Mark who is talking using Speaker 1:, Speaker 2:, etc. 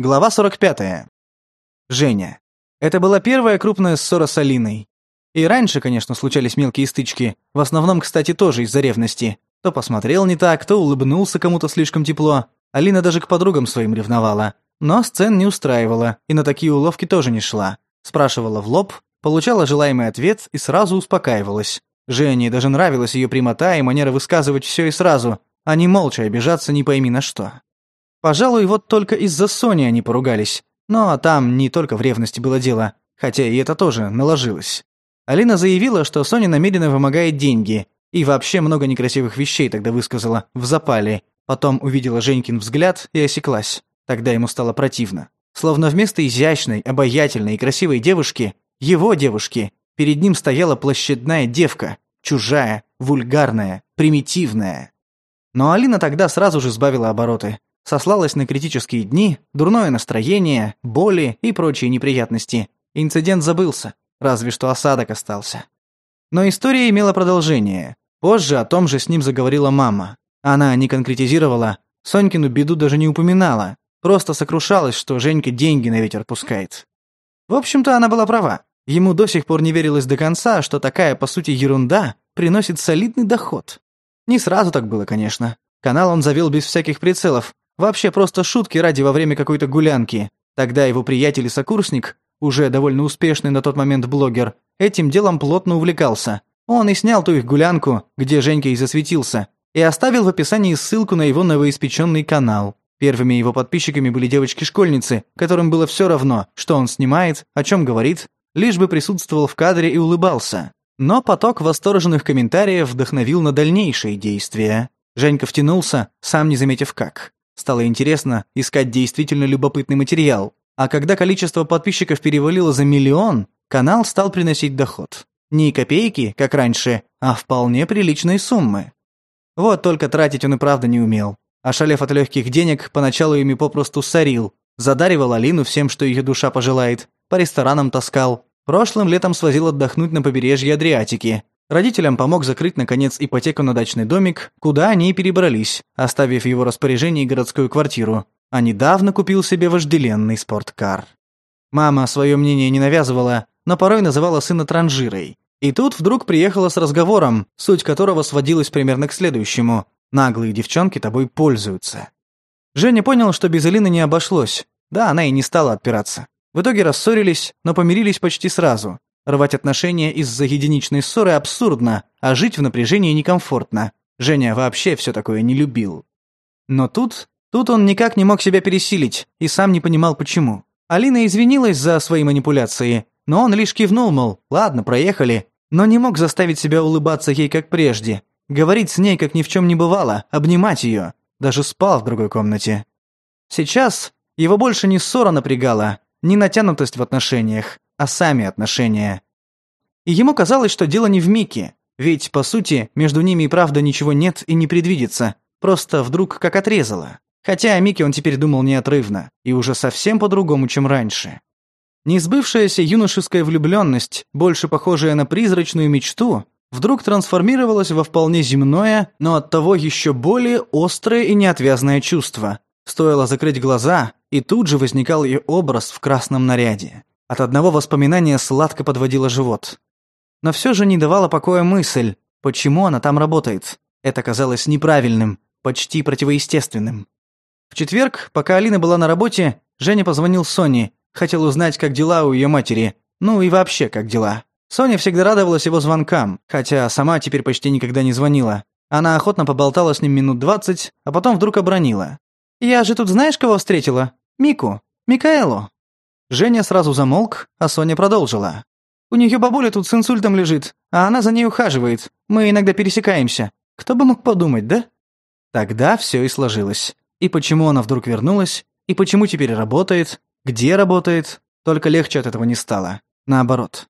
Speaker 1: Глава 45. Женя. Это была первая крупная ссора с Алиной. И раньше, конечно, случались мелкие стычки, в основном, кстати, тоже из-за ревности. То посмотрел не так, то улыбнулся кому-то слишком тепло. Алина даже к подругам своим ревновала. Но сцен не устраивала, и на такие уловки тоже не шла. Спрашивала в лоб, получала желаемый ответ и сразу успокаивалась. Жене даже нравилась её прямота и манера высказывать всё и сразу, а не молча обижаться не пойми на что. Пожалуй, вот только из-за Сони они поругались. Но там не только в ревности было дело, хотя и это тоже наложилось. Алина заявила, что Соня намеренно вымогает деньги, и вообще много некрасивых вещей тогда высказала, в запале. Потом увидела Женькин взгляд и осеклась. Тогда ему стало противно. Словно вместо изящной, обаятельной и красивой девушки, его девушки, перед ним стояла площадная девка, чужая, вульгарная, примитивная. Но Алина тогда сразу же сбавила обороты сослалась на критические дни, дурное настроение, боли и прочие неприятности. Инцидент забылся, разве что осадок остался. Но история имела продолжение. Позже о том же с ним заговорила мама. Она не конкретизировала, Сонькину беду даже не упоминала, просто сокрушалась, что Женька деньги на ветер пускает. В общем-то, она была права. Ему до сих пор не верилось до конца, что такая, по сути, ерунда приносит солидный доход. Не сразу так было, конечно. Канал он завел без всяких прицелов, Вообще просто шутки ради во время какой-то гулянки. Тогда его приятель и сокурсник, уже довольно успешный на тот момент блогер, этим делом плотно увлекался. Он и снял ту их гулянку, где Женька и засветился, и оставил в описании ссылку на его новоиспеченный канал. Первыми его подписчиками были девочки-школьницы, которым было все равно, что он снимает, о чем говорит, лишь бы присутствовал в кадре и улыбался. Но поток восторженных комментариев вдохновил на дальнейшие действия. Женька втянулся, сам не заметив как. Стало интересно искать действительно любопытный материал. А когда количество подписчиков перевалило за миллион, канал стал приносить доход. Не копейки, как раньше, а вполне приличные суммы. Вот только тратить он и правда не умел. А Ошалев от легких денег, поначалу ими попросту сорил. Задаривал Алину всем, что ее душа пожелает. По ресторанам таскал. Прошлым летом свозил отдохнуть на побережье Адриатики. Родителям помог закрыть, наконец, ипотеку на дачный домик, куда они и перебрались, оставив в его распоряжении городскую квартиру, а недавно купил себе вожделенный спорткар. Мама свое мнение не навязывала, но порой называла сына транжирой. И тут вдруг приехала с разговором, суть которого сводилась примерно к следующему. «Наглые девчонки тобой пользуются». Женя понял, что без Элины не обошлось. Да, она и не стала отпираться. В итоге рассорились, но помирились почти сразу. Рвать отношения из-за единичной ссоры абсурдно, а жить в напряжении некомфортно. Женя вообще все такое не любил. Но тут... Тут он никак не мог себя пересилить и сам не понимал, почему. Алина извинилась за свои манипуляции, но он лишь кивнул, мол, ладно, проехали, но не мог заставить себя улыбаться ей как прежде, говорить с ней как ни в чем не бывало, обнимать ее. Даже спал в другой комнате. Сейчас его больше не ссора напрягала, не натянутость в отношениях, а сами отношения. И ему казалось, что дело не в Мике, ведь, по сути, между ними и правда ничего нет и не предвидится, просто вдруг как отрезало. Хотя о Мике он теперь думал неотрывно, и уже совсем по-другому, чем раньше. Несбывшаяся юношеская влюбленность, больше похожая на призрачную мечту, вдруг трансформировалась во вполне земное, но оттого еще более острое и неотвязное чувство. Стоило закрыть глаза, и тут же возникал ее образ в красном наряде. От одного воспоминания сладко подводило живот. Но все же не давала покоя мысль, почему она там работает. Это казалось неправильным, почти противоестественным. В четверг, пока Алина была на работе, Женя позвонил Соне, хотел узнать, как дела у ее матери, ну и вообще, как дела. Соня всегда радовалась его звонкам, хотя сама теперь почти никогда не звонила. Она охотно поболтала с ним минут двадцать, а потом вдруг обронила. «Я же тут знаешь, кого встретила? Мику. Микаэлу». Женя сразу замолк, а Соня продолжила. «У нее бабуля тут с инсультом лежит, а она за ней ухаживает. Мы иногда пересекаемся. Кто бы мог подумать, да?» Тогда все и сложилось. И почему она вдруг вернулась, и почему теперь работает, где работает, только легче от этого не стало. Наоборот.